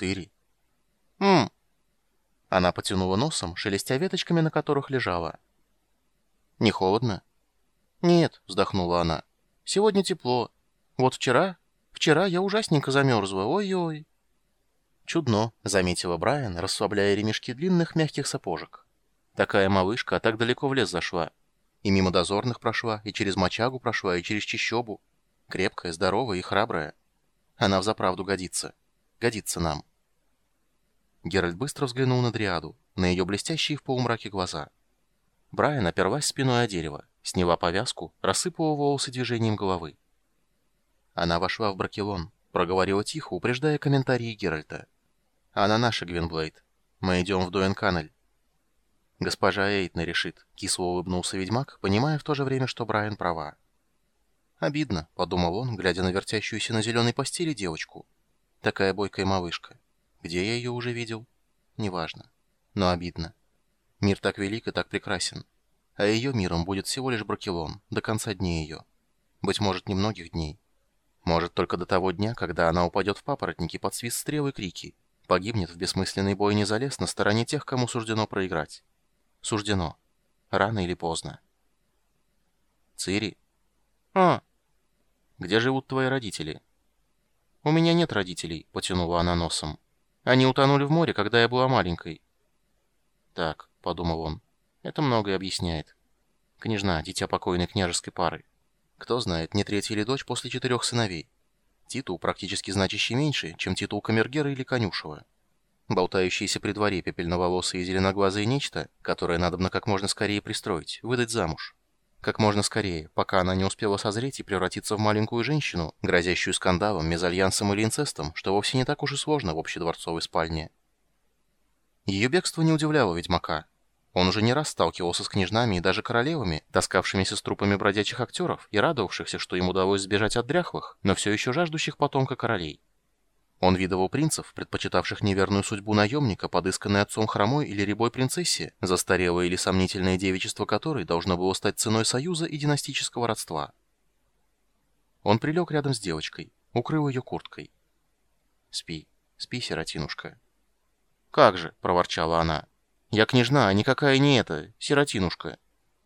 Цири. «Ммм». Она потянула носом, шелестя веточками, на которых лежала. «Не холодно?» «Нет», — вздохнула она. «Сегодня тепло. Вот вчера... Вчера я ужасненько замерзла. Ой-ой». «Чудно», — заметила Брайан, расслабляя ремешки длинных мягких сапожек. «Такая малышка, а так далеко в лес зашла. И мимо дозорных прошла, и через мочагу прошла, и через чищобу. Крепкая, здоровая и храбрая. Она взаправду годится. Годится нам». Геральт быстро взглянул на Дриаду, на ее блестящие в полумраке глаза. Брайан оперлась спиной о дерево, сняла повязку, рассыпала волосы движением головы. Она вошла в Бракелон, проговорила тихо, упреждая комментарии Геральта. «Она наша, Гвинблейд. Мы идем в Дуэнканель». «Госпожа Эйтна решит», — кисло улыбнулся ведьмак, понимая в то же время, что Брайан права. «Обидно», — подумал он, глядя на вертящуюся на зеленой постели девочку. «Такая бойкая малышка. Где я ее уже видел? Неважно. Но обидно. Мир так велик и так прекрасен. А ее миром будет всего лишь Бракелон, до конца дней ее. Быть может, немногих дней. Может, только до того дня, когда она упадет в папоротники под свист стрел и крики, погибнет в бессмысленной бойне за лес на стороне тех, кому суждено проиграть. Суждено. Рано или поздно. Цири. А. Где живут твои родители? У меня нет родителей, потянула она носом. Они утонули в море, когда я была маленькой. Так, подумал он. Это многое объясняет. Княжна, дитя покойной княжеской пары. Кто знает, не третья или дочь после четырех сыновей. Титул практически значащий меньше, чем титул камергера или конюшева. Болтающиеся при дворе пепельноволосые и зеленоглазые нечто, которое надо бы как можно скорее пристроить, выдать замуж. Как можно скорее, пока она не успела созреть и превратиться в маленькую женщину, грозящую скандалом, мезальянсом или инцестом, что вовсе не так уж и сложно в общедворцовой спальне. Ее бегство не удивляло ведьмака. Он уже не раз сталкивался с княжнами и даже королевами, таскавшимися с трупами бродячих актеров и радовавшихся, что им удалось сбежать от дряхлых, но все еще жаждущих потомка королей. Он видывал принцев, предпочитавших неверную судьбу наемника, подысканной отцом хромой или рябой принцессе, застарелое или сомнительное девичество которой должно было стать ценой союза и династического родства. Он прилег рядом с девочкой, укрыл ее курткой. «Спи, спи, сиротинушка». «Как же», — проворчала она, — я княжна, а никакая не эта, сиротинушка.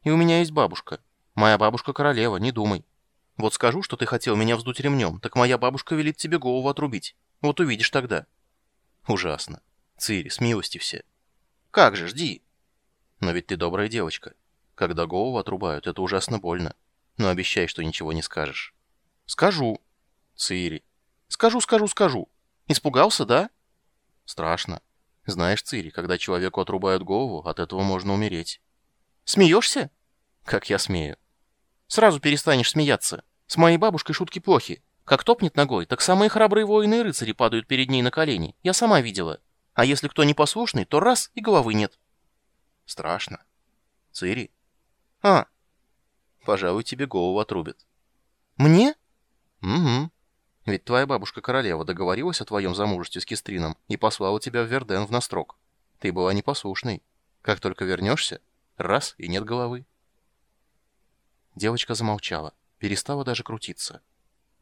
И у меня есть бабушка. Моя бабушка королева, не думай. Вот скажу, что ты хотел меня вздуть ремнем, так моя бабушка велит тебе голову отрубить. Вот увидишь тогда. Ужасно. Цири, с милости все. Как же, жди. Но ведь ты добрая девочка. Когда голову отрубают, это ужасно больно. Но обещай, что ничего не скажешь. Скажу. Цири. Скажу, скажу, скажу. Испугался, да? Страшно. Знаешь, Цири, когда человеку отрубают голову, от этого можно умереть. Смеешься? Как я смею. Сразу перестанешь смеяться. С моей бабушкой шутки плохи. Как топнет ногой, так самые храбрые воины и рыцари падают перед ней на колени. Я сама видела. А если кто непослушный, то раз и головы нет. Страшно. Цири? А. Пожалуй, тебе голову отрубят. Мне? Угу. Ведь твоя бабушка королева договорилась о твоем замужестве с Кистрином и послала тебя в Верден в Настрок. Ты была непослушной. Как только вернешься, раз и нет головы. Девочка замолчала, перестала даже крутиться.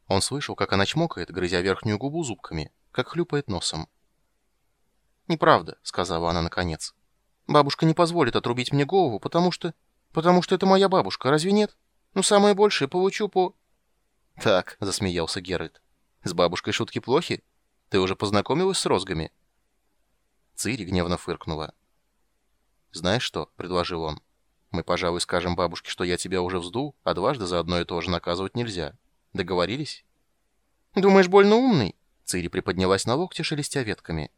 Он слышал, как она чмокает, грызя верхнюю губу зубками, как хлюпает носом. «Неправда», — сказала она наконец. «Бабушка не позволит отрубить мне голову, потому что... потому что это моя бабушка, разве нет? Ну, самое большее получу по...» «Так», — засмеялся Геральт. С бабушкой шутки плохи? Ты уже познакомилась с розгами?» Цири гневно фыркнула. «Знаешь что?» — предложил он. «Мы, пожалуй, скажем бабушке, что я тебя уже вздул, а дважды за одно и то же наказывать нельзя. Договорились?» «Думаешь, больно умный?» Цири приподнялась на локте, шелестя ветками.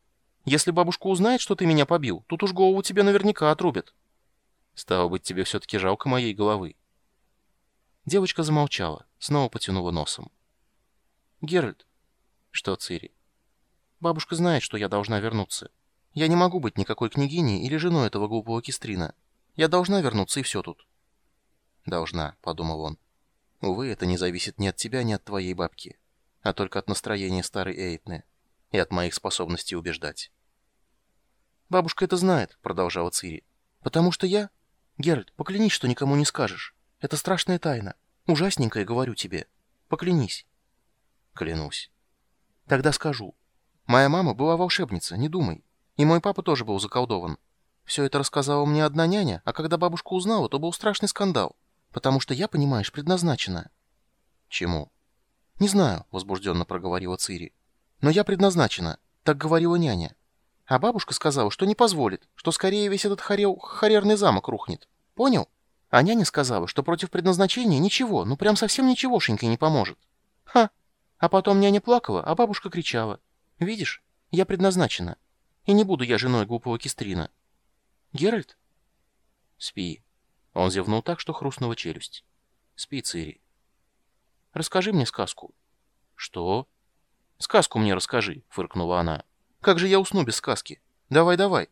«Если бабушка узнает, что ты меня побил, тут уж голову тебе наверняка отрубят». «Стало быть, тебе все-таки жалко моей головы». Девочка замолчала, снова потянула носом. Геральт. Что, Цири? Бабушка знает, что я должна вернуться. Я не могу быть никакой княгиней или женой этого глупого кистрина. Я должна вернуться, и все тут. Должна, подумал он. Увы, это не зависит ни от тебя, ни от твоей бабки, а только от настроения старой Эйтны и от моих способностей убеждать. «Бабушка это знает», — продолжала Цири. «Потому что я...» «Геральт, поклянись, что никому не скажешь. Это страшная тайна. Ужасненькая, говорю тебе. Поклянись». Клянусь. Тогда скажу. Моя мама была волшебница, не думай. И мой папа тоже был заколдован. Все это рассказала мне одна няня, а когда бабушка узнала, то был страшный скандал. Потому что я, понимаешь, предназначена. Чему? Не знаю, возбужденно проговорила Цири. Но я предназначена, так говорила няня. А бабушка сказала, что не позволит, что скорее весь этот хорел, хорерный замок рухнет. Понял? А няня сказала, что против предназначения ничего, ну прям совсем ничегошеньки не поможет. Ха! А потом няня плакала, а бабушка кричала. Видишь, я предназначена. И не буду я женой глупого кистрина. Геральт? Спи. Он зевнул так, что хрустнула челюсть. Спи, Цири. Расскажи мне сказку. Что? Сказку мне расскажи, фыркнула она. Как же я усну без сказки? Давай, давай.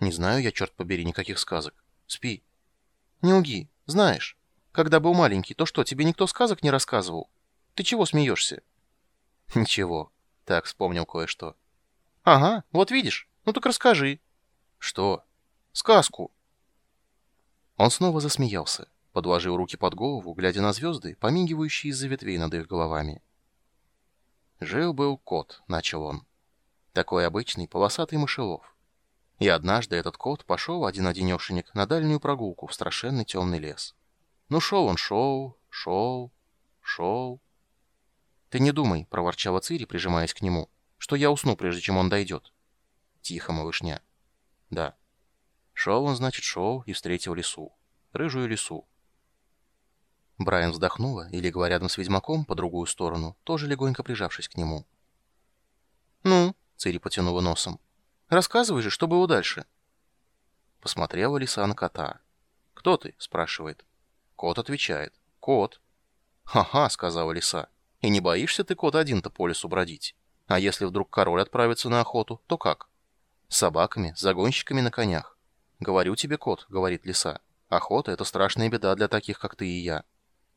Не знаю я, черт побери, никаких сказок. Спи. Не уги. Знаешь, когда был маленький, то что, тебе никто сказок не рассказывал? Ты чего смеешься? Ничего. Так, вспомнил кое-что. Ага, вот видишь. Ну так расскажи. Что? Сказку. Он снова засмеялся, подложил руки под голову, глядя на звезды, помигивающие из-за ветвей над их головами. Жил-был кот, начал он. Такой обычный полосатый мышелов. И однажды этот кот пошел один-одинешенек на дальнюю прогулку в страшенный темный лес. Ну, шел он, шел, шел, шел. «Ты не думай», — проворчала Цири, прижимаясь к нему, — «что я усну, прежде чем он дойдет». «Тихо, малышня». «Да». Шел он, значит, шел и встретил лису. Рыжую лису. Брайан вздохнула и легла рядом с ведьмаком по другую сторону, тоже легонько прижавшись к нему. «Ну?» — Цири потянула носом. «Рассказывай же, что было дальше». Посмотрела лиса на кота. «Кто ты?» — спрашивает. Кот отвечает. «Кот». «Ха-ха», — сказала лиса. «И не боишься ты, кот, один-то по лесу бродить? А если вдруг король отправится на охоту, то как?» «С собаками, с загонщиками на конях». «Говорю тебе, кот», — говорит лиса. «Охота — это страшная беда для таких, как ты и я.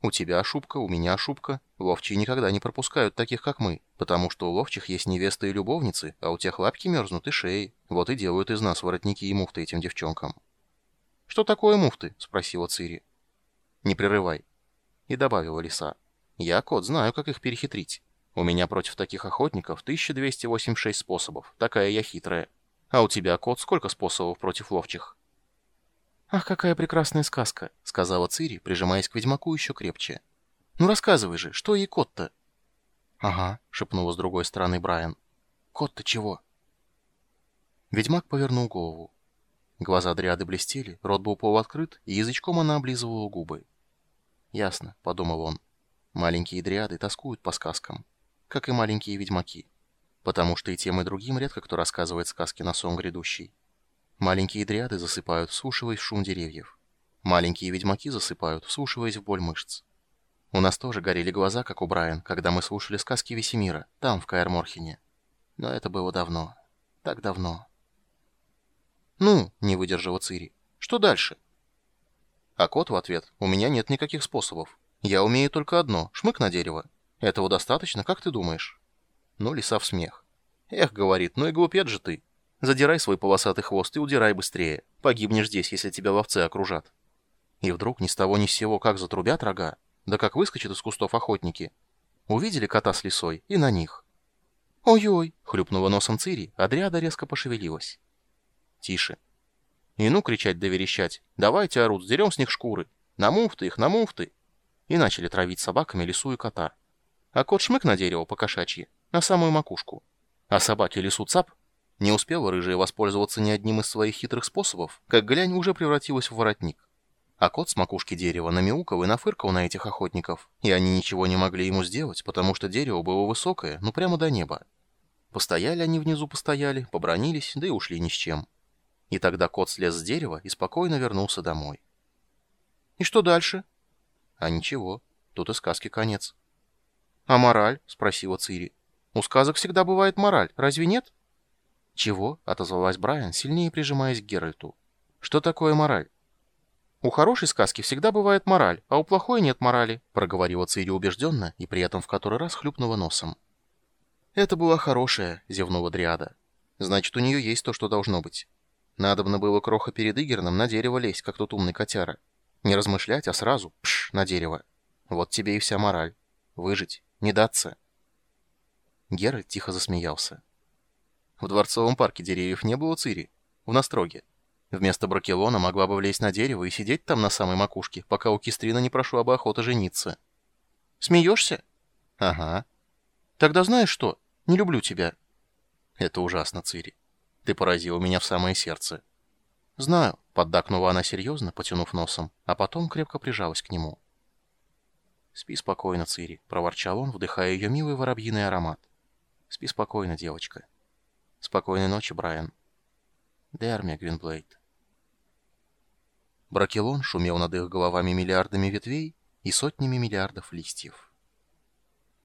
У тебя шубка, у меня шубка. Ловчие никогда не пропускают таких, как мы, потому что у ловчих есть невесты и любовницы, а у тех лапки мерзнут и шеи. Вот и делают из нас воротники и муфты этим девчонкам. «Что такое муфты?» — спросила Цири. «Не прерывай». И добавила лиса. «Я, кот, знаю, как их перехитрить. У меня против таких охотников 1286 способов. Такая я хитрая. А у тебя, кот, сколько способов против ловчих?» «Ах, какая прекрасная сказка!» — сказала Цири, прижимаясь к ведьмаку еще крепче. «Ну рассказывай же, что ей кот-то?» «Ага», — шепнула с другой стороны Брайан. «Кот-то чего?» Ведьмак повернул голову. Глаза дриады блестели, рот был полуоткрыт, и язычком она облизывала губы. «Ясно», — подумал он. «Маленькие дриады тоскуют по сказкам, как и маленькие ведьмаки, потому что и тем, и другим редко кто рассказывает сказки на сон грядущий». Маленькие дриады засыпают, вслушиваясь в шум деревьев. Маленькие ведьмаки засыпают, вслушиваясь в боль мышц. У нас тоже горели глаза, как у Брайан, когда мы слушали сказки Весемира, там, в Каэр-Морхене. Но это было давно. Так давно. «Ну», — не выдержала Цири, — «что дальше?» А кот в ответ, «У меня нет никаких способов. Я умею только одно — шмык на дерево. Этого достаточно, как ты думаешь?» Ну, лиса в смех. «Эх, — говорит, — ну и глупец же ты. Задирай свой полосатый хвост и удирай быстрее. Погибнешь здесь, если тебя ловцы окружат. И вдруг ни с того ни с сего как затрубят рога, да как выскочат из кустов охотники. Увидели кота с лисой и на них. «Ой-ой!» — хлюпнула носом Цири, а дряда резко пошевелилась. «Тише!» И ну кричать да верещать. «Давайте, орут, сдерем с них шкуры! На муфты их, на муфты!» И начали травить собаками лису и кота. А кот шмык на дерево по кошачьи, на самую макушку. А собаки лису цап не успела рыжая воспользоваться ни одним из своих хитрых способов, как глянь уже превратилась в воротник. А кот с макушки дерева намяукал и нафыркал на этих охотников, и они ничего не могли ему сделать, потому что дерево было высокое, ну прямо до неба. Постояли они внизу, постояли, побронились, да и ушли ни с чем. И тогда кот слез с дерева и спокойно вернулся домой. «И что дальше?» «А ничего, тут и сказки конец». «А мораль?» — спросила Цири. «У сказок всегда бывает мораль, разве нет?» «Чего?» — отозвалась Брайан, сильнее прижимаясь к Геральту. «Что такое мораль?» «У хорошей сказки всегда бывает мораль, а у плохой нет морали», — проговорила Цири убежденно и при этом в который раз хлюпнула носом. «Это была хорошая», — зевнула Дриада. «Значит, у нее есть то, что должно быть. Надобно было кроха перед Игерном на дерево лезть, как тот умный котяра. Не размышлять, а сразу, пш, на дерево. Вот тебе и вся мораль. Выжить, не даться». Геральт тихо засмеялся. В Дворцовом парке деревьев не было Цири. В Настроге. Вместо Бракелона могла бы влезть на дерево и сидеть там на самой макушке, пока у Кистрина не прошла бы охота жениться. Смеешься? Ага. Тогда знаешь что? Не люблю тебя. Это ужасно, Цири. Ты поразила меня в самое сердце. Знаю, поддакнула она серьезно, потянув носом, а потом крепко прижалась к нему. «Спи спокойно, Цири», — проворчал он, вдыхая ее милый воробьиный аромат. «Спи спокойно, девочка». «Спокойной ночи, Брайан». «Дермия, Гвинблейд». Бракелон шумел над их головами миллиардами ветвей и сотнями миллиардов листьев.